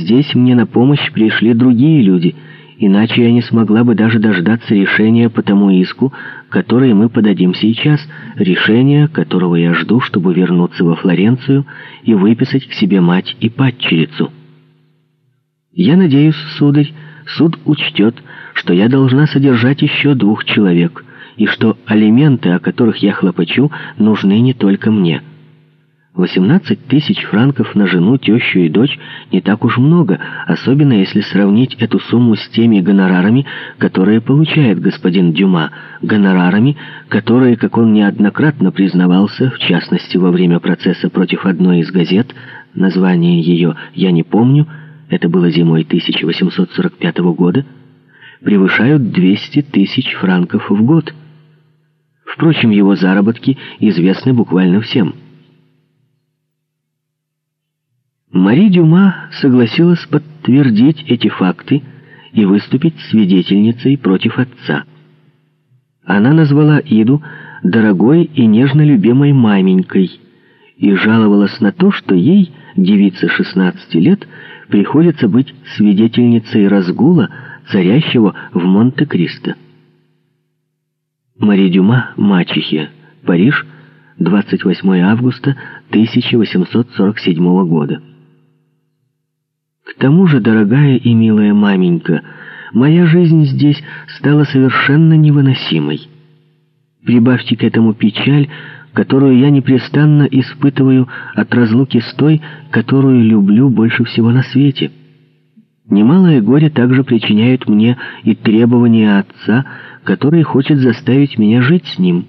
здесь мне на помощь пришли другие люди, иначе я не смогла бы даже дождаться решения по тому иску, который мы подадим сейчас, решения, которого я жду, чтобы вернуться во Флоренцию и выписать к себе мать и падчерицу. Я надеюсь, сударь, суд учтет, что я должна содержать еще двух человек, и что алименты, о которых я хлопочу, нужны не только мне». 18 тысяч франков на жену, тещу и дочь не так уж много, особенно если сравнить эту сумму с теми гонорарами, которые получает господин Дюма, гонорарами, которые, как он неоднократно признавался, в частности во время процесса против одной из газет, название ее «Я не помню», это было зимой 1845 года, превышают 200 тысяч франков в год. Впрочем, его заработки известны буквально всем – Мари Дюма согласилась подтвердить эти факты и выступить свидетельницей против отца. Она назвала Иду дорогой и нежно любимой маменькой и жаловалась на то, что ей, девице 16 лет, приходится быть свидетельницей разгула, царящего в Монте-Кристо. Мари Дюма, мачехе, Париж, 28 августа 1847 года. К тому же, дорогая и милая маменька, моя жизнь здесь стала совершенно невыносимой. Прибавьте к этому печаль, которую я непрестанно испытываю от разлуки с той, которую люблю больше всего на свете. Немалое горе также причиняют мне и требования отца, который хочет заставить меня жить с ним.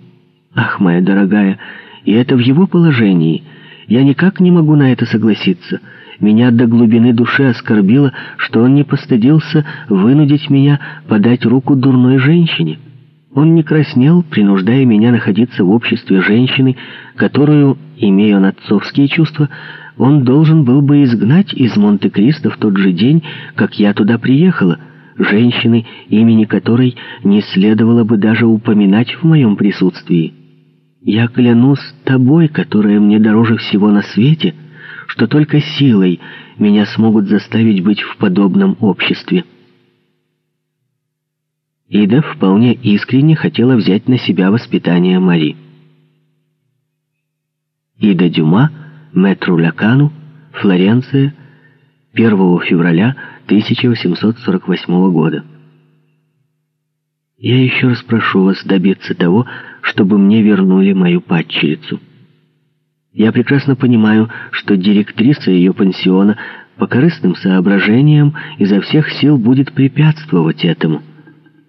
Ах, моя дорогая, и это в его положении. Я никак не могу на это согласиться». Меня до глубины души оскорбило, что он не постыдился вынудить меня подать руку дурной женщине. Он не краснел, принуждая меня находиться в обществе женщины, которую, имея он отцовские чувства, он должен был бы изгнать из Монте-Кристо в тот же день, как я туда приехала, женщины, имени которой не следовало бы даже упоминать в моем присутствии. Я клянусь тобой, которая мне дороже всего на свете, — что только силой меня смогут заставить быть в подобном обществе. Ида вполне искренне хотела взять на себя воспитание Мари. Ида Дюма, Метру Лакану, Флоренция, 1 февраля 1848 года. Я еще раз прошу вас добиться того, чтобы мне вернули мою падчерицу. Я прекрасно понимаю, что директриса ее пансиона по корыстным соображениям изо всех сил будет препятствовать этому.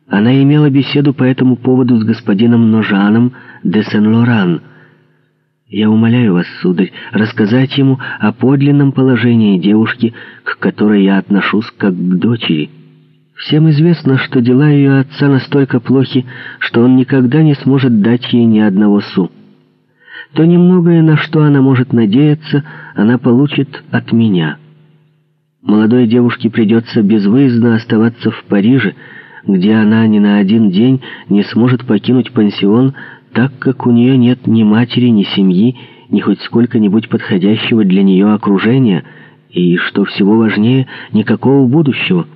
Она имела беседу по этому поводу с господином Ножаном де Сен-Лоран. Я умоляю вас, сударь, рассказать ему о подлинном положении девушки, к которой я отношусь как к дочери. Всем известно, что дела ее отца настолько плохи, что он никогда не сможет дать ей ни одного су то немногое, на что она может надеяться, она получит от меня. Молодой девушке придется безвыездно оставаться в Париже, где она ни на один день не сможет покинуть пансион, так как у нее нет ни матери, ни семьи, ни хоть сколько-нибудь подходящего для нее окружения, и, что всего важнее, никакого будущего.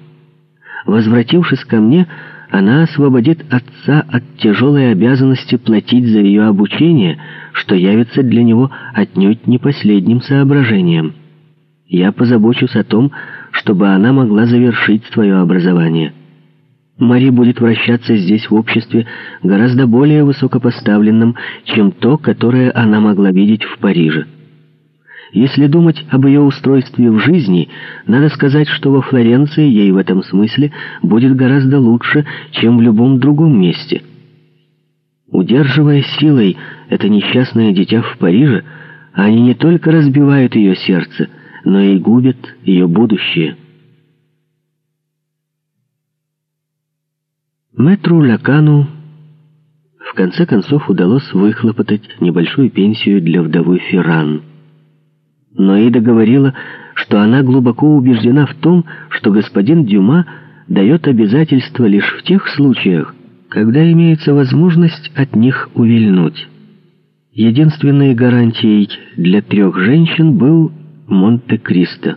Возвратившись ко мне, она освободит отца от тяжелой обязанности платить за ее обучение, что явится для него отнюдь не последним соображением. Я позабочусь о том, чтобы она могла завершить свое образование. Мари будет вращаться здесь в обществе гораздо более высокопоставленном, чем то, которое она могла видеть в Париже. Если думать об ее устройстве в жизни, надо сказать, что во Флоренции ей в этом смысле будет гораздо лучше, чем в любом другом месте. Удерживая силой это несчастное дитя в Париже, они не только разбивают ее сердце, но и губят ее будущее. Мэтру Лакану в конце концов удалось выхлопотать небольшую пенсию для вдовы Ферран. Но Ида говорила, что она глубоко убеждена в том, что господин Дюма дает обязательства лишь в тех случаях, когда имеется возможность от них увильнуть. Единственной гарантией для трех женщин был Монте-Кристо.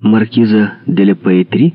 Маркиза де ля Паэтри